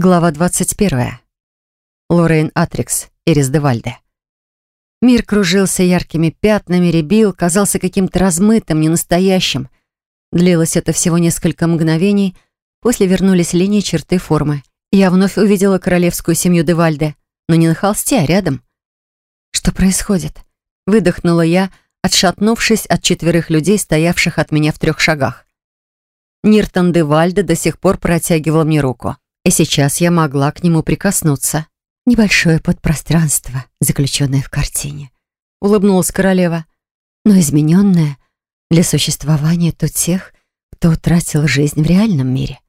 Глава 21. Лоррейн Атрикс, Эрис де Вальде. Мир кружился яркими пятнами, рябил, казался каким-то размытым, ненастоящим. Длилось это всего несколько мгновений, после вернулись линии черты формы. Я вновь увидела королевскую семью де Вальде, но не на холсте, а рядом. Что происходит? Выдохнула я, отшатнувшись от четверых людей, стоявших от меня в трех шагах. Ниртон де Вальде до сих пор протягивал мне руку. И сейчас я могла к нему прикоснуться. Небольшое подпространство, заключенное в картине. Улыбнулась королева. Но измененное для существования то тех, кто утратил жизнь в реальном мире.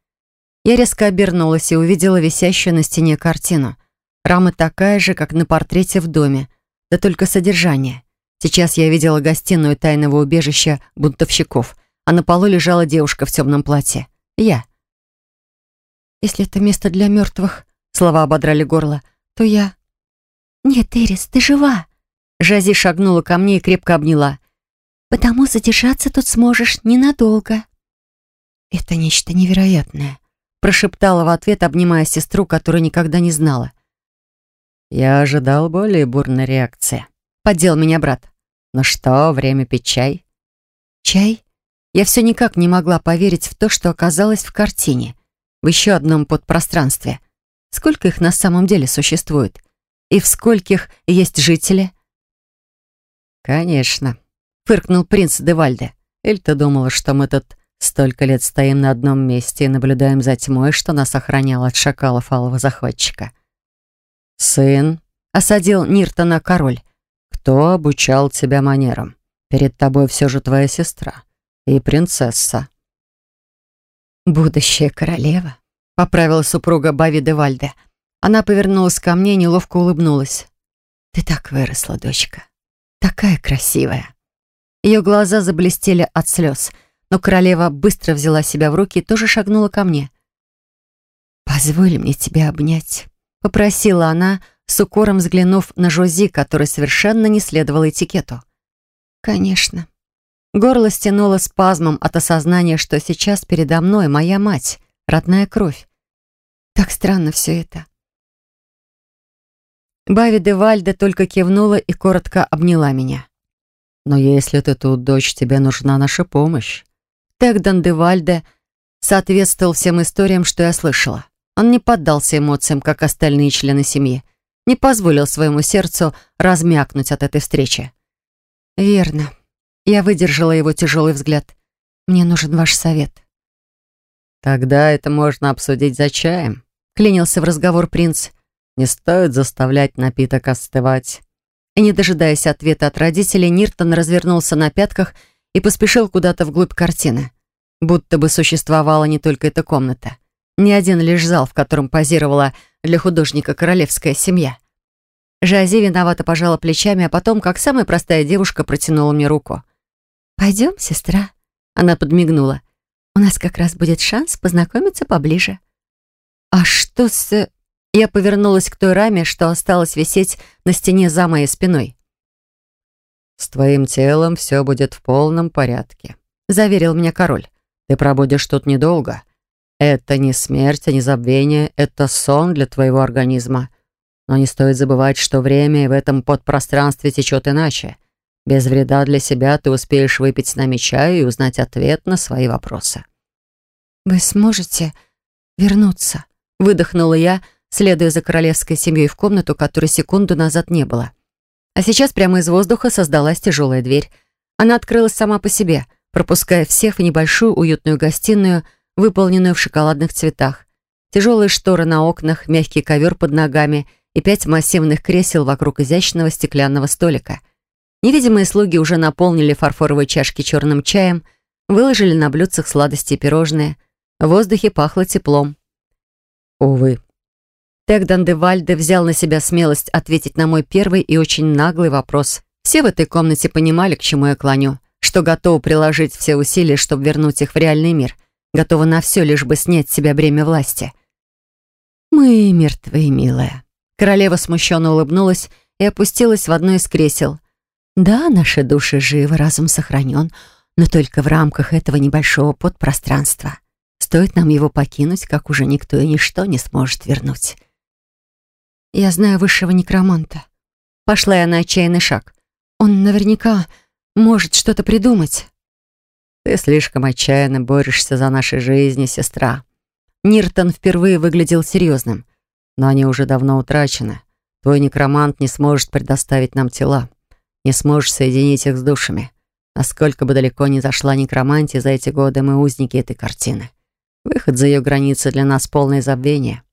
Я резко обернулась и увидела висящую на стене картину. Рама такая же, как на портрете в доме, да только содержание. Сейчас я видела гостиную тайного убежища бунтовщиков, а на полу лежала девушка в темном платье. Я. Если это место для мертвых, слова ободрали горло, то я... Нет, Эрис, ты жива. Жази шагнула ко мне и крепко обняла. Потому задержаться тут сможешь ненадолго. Это нечто невероятное, прошептала в ответ, обнимая сестру, которую никогда не знала. Я ожидал более бурной реакции. Поддел меня брат. Ну что, время пить чай? Чай? Я все никак не могла поверить в то, что оказалось в картине в еще одном подпространстве. Сколько их на самом деле существует? И в скольких есть жители? «Конечно», — фыркнул принц Девальде. «Эль ты думала, что мы тут столько лет стоим на одном месте и наблюдаем за тьмой, что нас охранял от шакалов алого захватчика?» «Сын», — осадил Ниртона король, — «кто обучал тебя манерам? Перед тобой все же твоя сестра и принцесса». «Будущая королева», — поправила супруга Бави де Вальде. Она повернулась ко мне и неловко улыбнулась. «Ты так выросла, дочка. Такая красивая». Ее глаза заблестели от слез, но королева быстро взяла себя в руки и тоже шагнула ко мне. «Позволь мне тебя обнять», — попросила она, с укором взглянув на Жози, который совершенно не следовал этикету. «Конечно», Горло стянуло спазмом от осознания, что сейчас передо мной моя мать, родная кровь. Так странно все это. Бави де Вальде только кивнула и коротко обняла меня. «Но если ты тут, дочь, тебе нужна наша помощь». Тегдан де Вальде соответствовал всем историям, что я слышала. Он не поддался эмоциям, как остальные члены семьи. Не позволил своему сердцу размякнуть от этой встречи. «Верно», я выдержала его тяжелый взгляд. «Мне нужен ваш совет». «Тогда это можно обсудить за чаем», — клянился в разговор принц. «Не стоит заставлять напиток остывать». И, не дожидаясь ответа от родителей, Ниртон развернулся на пятках и поспешил куда-то вглубь картины. Будто бы существовала не только эта комната. Не один лишь зал, в котором позировала для художника королевская семья. Жази виновато пожала плечами, а потом, как самая простая девушка, протянула мне руку. «Пойдем, сестра?» Она подмигнула. «У нас как раз будет шанс познакомиться поближе». «А что с...» Я повернулась к той раме, что осталось висеть на стене за моей спиной. «С твоим телом все будет в полном порядке», — заверил меня король. «Ты пробудешь тут недолго. Это не смерть, а не забвение, это сон для твоего организма. Но не стоит забывать, что время в этом подпространстве течет иначе. Без вреда для себя ты успеешь выпить с нами чаю и узнать ответ на свои вопросы. «Вы сможете вернуться?» — выдохнула я, следуя за королевской семьей в комнату, которой секунду назад не было. А сейчас прямо из воздуха создалась тяжелая дверь. Она открылась сама по себе, пропуская всех в небольшую уютную гостиную, выполненную в шоколадных цветах. Тяжелые шторы на окнах, мягкий ковер под ногами и пять массивных кресел вокруг изящного стеклянного столика — Невидимые слуги уже наполнили фарфоровые чашки черным чаем, выложили на блюдцах сладости и пирожные. В воздухе пахло теплом. Увы. Тегдан де взял на себя смелость ответить на мой первый и очень наглый вопрос. Все в этой комнате понимали, к чему я клоню, что готовы приложить все усилия, чтобы вернуть их в реальный мир, готовы на все, лишь бы снять с себя бремя власти. «Мы мертвы, милая». Королева смущенно улыбнулась и опустилась в одно из кресел — да, наши души живы, разум сохранен, но только в рамках этого небольшого подпространства. Стоит нам его покинуть, как уже никто и ничто не сможет вернуть. Я знаю высшего некроманта. Пошла я на отчаянный шаг. Он наверняка может что-то придумать. Ты слишком отчаянно борешься за наши жизни, сестра. Ниртон впервые выглядел серьезным, но они уже давно утрачены. Твой некромант не сможет предоставить нам тела, не сможешь соединить их с душами. Насколько бы далеко ни зашла некромантия за эти годы, мы узники этой картины. Выход за ее границы для нас полное забвение.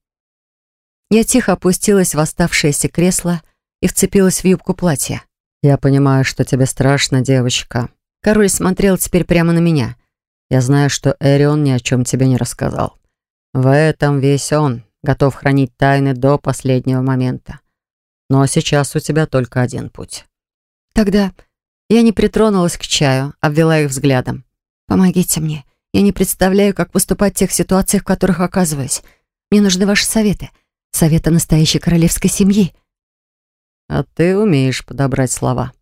Я тихо опустилась в оставшееся кресло и вцепилась в юбку платья. «Я понимаю, что тебе страшно, девочка». Король смотрел теперь прямо на меня. «Я знаю, что Эрион ни о чем тебе не рассказал. В этом весь он, готов хранить тайны до последнего момента. Но сейчас у тебя только один путь». Тогда я не притронулась к чаю, обвела их взглядом. «Помогите мне. Я не представляю, как поступать в тех ситуациях, в которых оказываюсь. Мне нужны ваши советы. Советы настоящей королевской семьи». «А ты умеешь подобрать слова».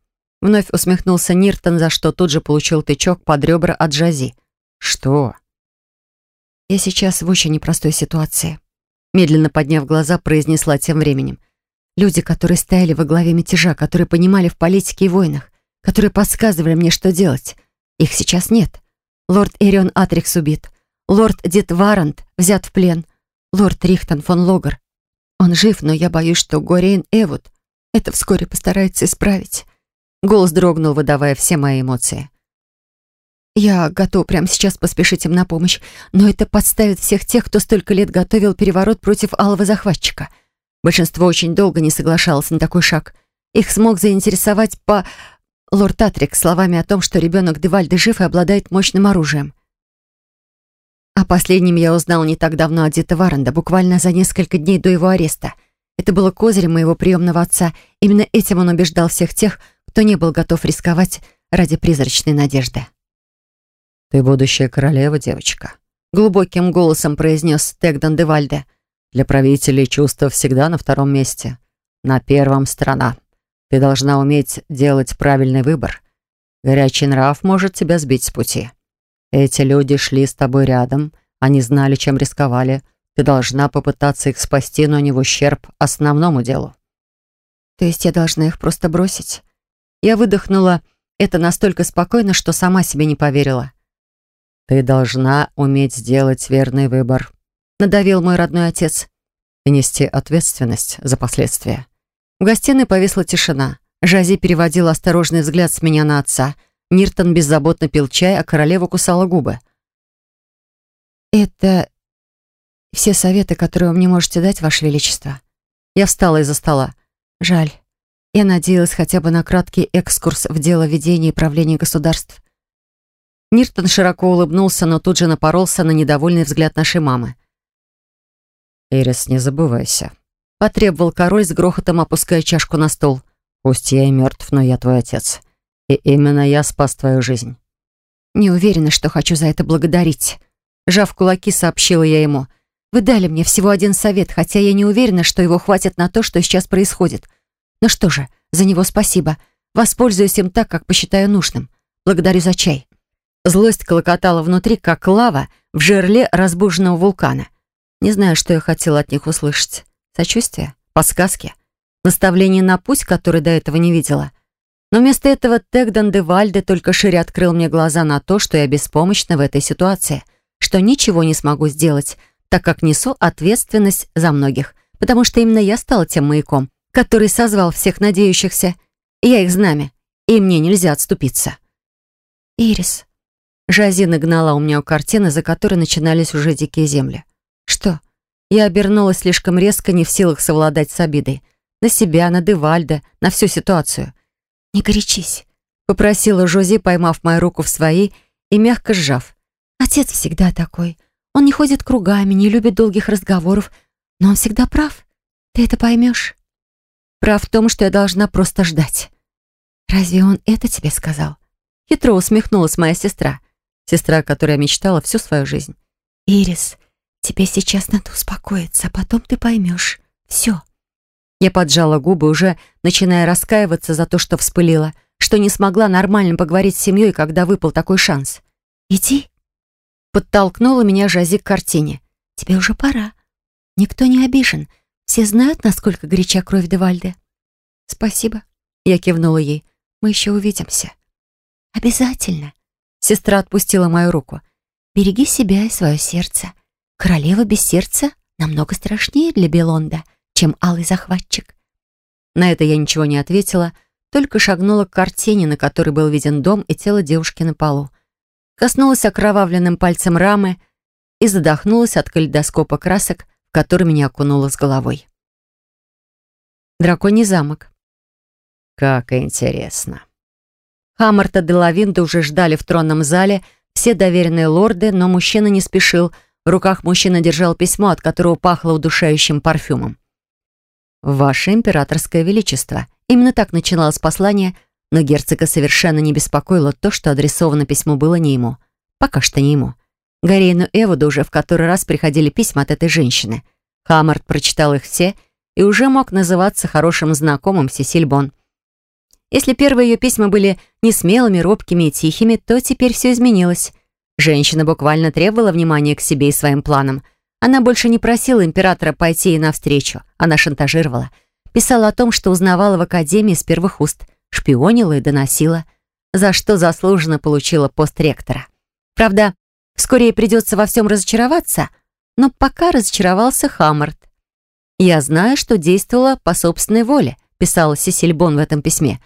Вновь усмехнулся Ниртон, за что тут же получил тычок под ребра от Джази. «Что?» «Я сейчас в очень непростой ситуации», медленно подняв глаза, произнесла тем временем. «Люди, которые стояли во главе мятежа, которые понимали в политике и войнах, которые подсказывали мне, что делать. Их сейчас нет. Лорд Эрион Атрикс убит. Лорд Дит Варант взят в плен. Лорд Рихтон фон Логер. Он жив, но я боюсь, что Горейн Эвуд это вскоре постарается исправить. Голос дрогнул, выдавая все мои эмоции. Я готов прямо сейчас поспешить им на помощь, но это подставит всех тех, кто столько лет готовил переворот против алого захватчика. Большинство очень долго не соглашалось на такой шаг. Их смог заинтересовать по лорд Татрик словами о том, что ребенок Девальды жив и обладает мощным оружием. О последнем я узнал не так давно от Дита Варенда, буквально за несколько дней до его ареста. Это было козырем моего приемного отца. Именно этим он убеждал всех тех, кто не был готов рисковать ради призрачной надежды. «Ты будущая королева, девочка», — глубоким голосом произнес Тегдан Девальде. «Для правителей чувства всегда на втором месте. На первом — страна. Ты должна уметь делать правильный выбор. Горячий нрав может тебя сбить с пути. Эти люди шли с тобой рядом, они знали, чем рисковали. Ты должна попытаться их спасти, но не в ущерб основному делу. То есть я должна их просто бросить? Я выдохнула это настолько спокойно, что сама себе не поверила. Ты должна уметь сделать верный выбор, надавил мой родной отец. И нести ответственность за последствия. В гостиной повисла тишина. Жази переводил осторожный взгляд с меня на отца. Ниртон беззаботно пил чай, а королева кусала губы. «Это все советы, которые вы мне можете дать, Ваше Величество?» Я встала из-за стола. «Жаль. Я надеялась хотя бы на краткий экскурс в дело ведения и правления государств». Ниртон широко улыбнулся, но тут же напоролся на недовольный взгляд нашей мамы. «Ирис, не забывайся», Потребовал король с грохотом, опуская чашку на стол. «Пусть я и мертв, но я твой отец. И именно я спас твою жизнь». «Не уверена, что хочу за это благодарить». Жав кулаки, сообщила я ему. «Вы дали мне всего один совет, хотя я не уверена, что его хватит на то, что сейчас происходит. Ну что же, за него спасибо. Воспользуюсь им так, как посчитаю нужным. Благодарю за чай». Злость колокотала внутри, как лава в жерле разбуженного вулкана. Не знаю, что я хотела от них услышать. Сочувствие? Подсказки? Наставление на путь, который до этого не видела? Но вместо этого Тегдан де Вальде только шире открыл мне глаза на то, что я беспомощна в этой ситуации, что ничего не смогу сделать, так как несу ответственность за многих, потому что именно я стала тем маяком, который созвал всех надеющихся. Я их знамя, и мне нельзя отступиться. «Ирис». Жазина гнала у меня у картины, за которой начинались уже дикие земли. «Что?» Я обернулась слишком резко, не в силах совладать с обидой. На себя, на Девальда, на всю ситуацию. «Не горячись», — попросила Жози, поймав мою руку в своей и мягко сжав. «Отец всегда такой. Он не ходит кругами, не любит долгих разговоров, но он всегда прав. Ты это поймешь?» «Прав в том, что я должна просто ждать». «Разве он это тебе сказал?» Хитро усмехнулась моя сестра. Сестра, которая мечтала всю свою жизнь. «Ирис, Тебе сейчас надо успокоиться, а потом ты поймешь. Все. Я поджала губы, уже начиная раскаиваться за то, что вспылила, что не смогла нормально поговорить с семьей, когда выпал такой шанс. Иди. Подтолкнула меня Жази к картине. «Тебе уже пора. Никто не обижен. Все знают, насколько горяча кровь Девальде». «Спасибо», — я кивнула ей. «Мы еще увидимся». «Обязательно». Сестра отпустила мою руку. «Береги себя и свое сердце. Королева без сердца намного страшнее для Белонда, чем алый захватчик». На это я ничего не ответила, только шагнула к картине, на которой был виден дом и тело девушки на полу. Коснулась окровавленным пальцем рамы и задохнулась от калейдоскопа красок, в который меня окунуло с головой. Драконий замок. Как интересно. Хаммарта де Лавинда уже ждали в тронном зале все доверенные лорды, но мужчина не спешил. В руках мужчина держал письмо, от которого пахло удушающим парфюмом. «Ваше императорское величество». Именно так начиналось послание, но герцога совершенно не беспокоило то, что адресовано письмо было не ему. Пока что не ему. Гарейну Эводу уже в который раз приходили письма от этой женщины. Хаммард прочитал их все и уже мог называться хорошим знакомым Сесиль Бон. Если первые ее письма были не смелыми, робкими и тихими, то теперь все изменилось. Женщина буквально требовала внимания к себе и своим планам. Она больше не просила императора пойти ей навстречу. Она шантажировала. Писала о том, что узнавала в академии с первых уст, шпионила и доносила, за что заслуженно получила пост ректора. Правда, вскоре ей придется во всем разочароваться, но пока разочаровался Хаммард. «Я знаю, что действовала по собственной воле», писала Сесиль Бон в этом письме,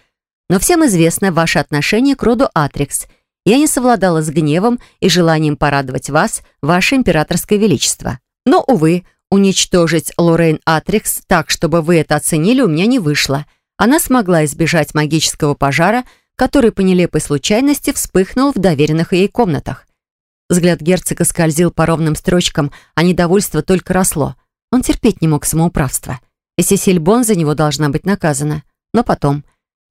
«но всем известно ваше отношение к роду Атрикс. Я не совладала с гневом и желанием порадовать вас, ваше императорское величество. Но, увы, уничтожить Лоррейн Атрикс так, чтобы вы это оценили, у меня не вышло. Она смогла избежать магического пожара, который по нелепой случайности вспыхнул в доверенных ей комнатах. Взгляд герцога скользил по ровным строчкам, а недовольство только росло. Он терпеть не мог самоуправства. И Сесиль Бон за него должна быть наказана. Но потом.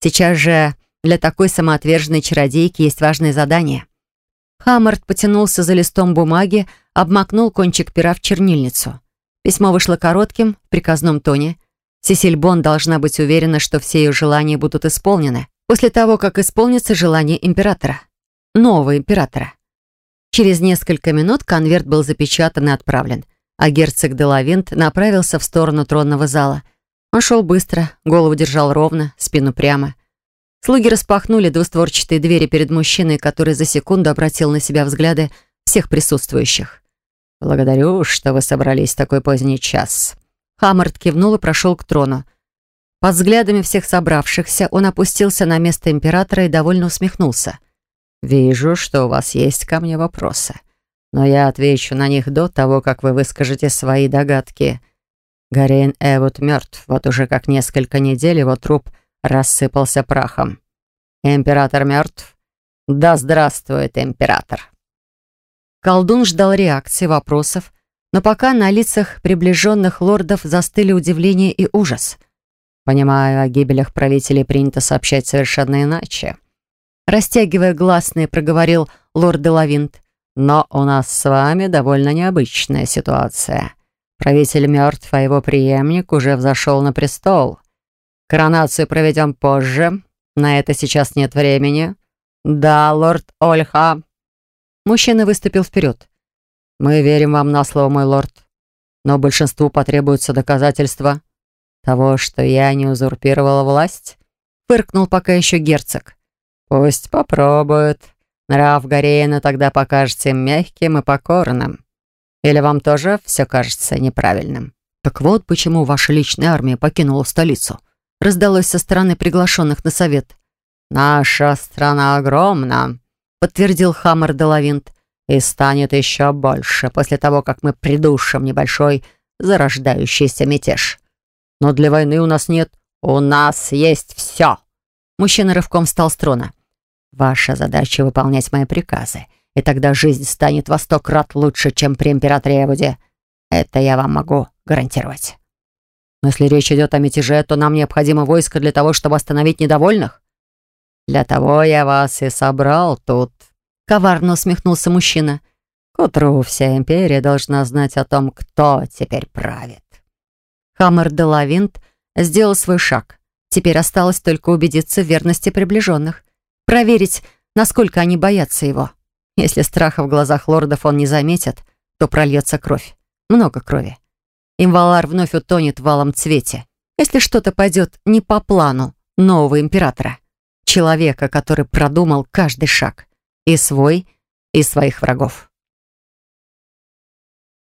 Сейчас же для такой самоотверженной чародейки есть важное задание. Хаммард потянулся за листом бумаги, обмакнул кончик пера в чернильницу. Письмо вышло коротким, в приказном тоне. Сесиль Бон должна быть уверена, что все ее желания будут исполнены после того, как исполнится желание императора. Нового императора. Через несколько минут конверт был запечатан и отправлен, а герцог Делавинт направился в сторону тронного зала. Он шел быстро, голову держал ровно, спину прямо. Слуги распахнули двустворчатые двери перед мужчиной, который за секунду обратил на себя взгляды всех присутствующих. «Благодарю, что вы собрались в такой поздний час». Хаммард кивнул и прошел к трону. Под взглядами всех собравшихся он опустился на место императора и довольно усмехнулся. «Вижу, что у вас есть ко мне вопросы, но я отвечу на них до того, как вы выскажете свои догадки. Гарейн Эвуд мертв, вот уже как несколько недель его труп рассыпался прахом. Император мертв? Да здравствует император!» Колдун ждал реакции, вопросов, но пока на лицах приближенных лордов застыли удивление и ужас. «Понимаю, о гибелях правителей принято сообщать совершенно иначе», растягивая гласные, проговорил лорд Делавинт. «Но у нас с вами довольно необычная ситуация. Правитель мертв, а его преемник уже взошел на престол. Коронацию проведем позже. На это сейчас нет времени. Да, лорд Ольха, Мужчина выступил вперед. «Мы верим вам на слово, мой лорд, но большинству потребуются доказательства того, что я не узурпировала власть», фыркнул пока еще герцог. «Пусть попробуют. Нрав Гарейна тогда покажется им мягким и покорным. Или вам тоже все кажется неправильным?» «Так вот почему ваша личная армия покинула столицу», раздалось со стороны приглашенных на совет. «Наша страна огромна», подтвердил Хаммер Делавинт. «И станет еще больше после того, как мы придушим небольшой зарождающийся мятеж. Но для войны у нас нет. У нас есть все!» Мужчина рывком встал с трона. «Ваша задача — выполнять мои приказы, и тогда жизнь станет во сто крат лучше, чем при императоре Эвуде. Это я вам могу гарантировать. Но если речь идет о мятеже, то нам необходимо войско для того, чтобы остановить недовольных. Для того я вас и собрал тут». Коварно усмехнулся мужчина. К утру вся империя должна знать о том, кто теперь правит. Хаммер де Лавинт сделал свой шаг. Теперь осталось только убедиться в верности приближенных. Проверить, насколько они боятся его. Если страха в глазах лордов он не заметит, то прольется кровь. Много крови. Имвалар вновь утонет в валом цвете. Если что-то пойдет не по плану нового императора. Человека, который продумал каждый шаг. И свой, и своих врагов.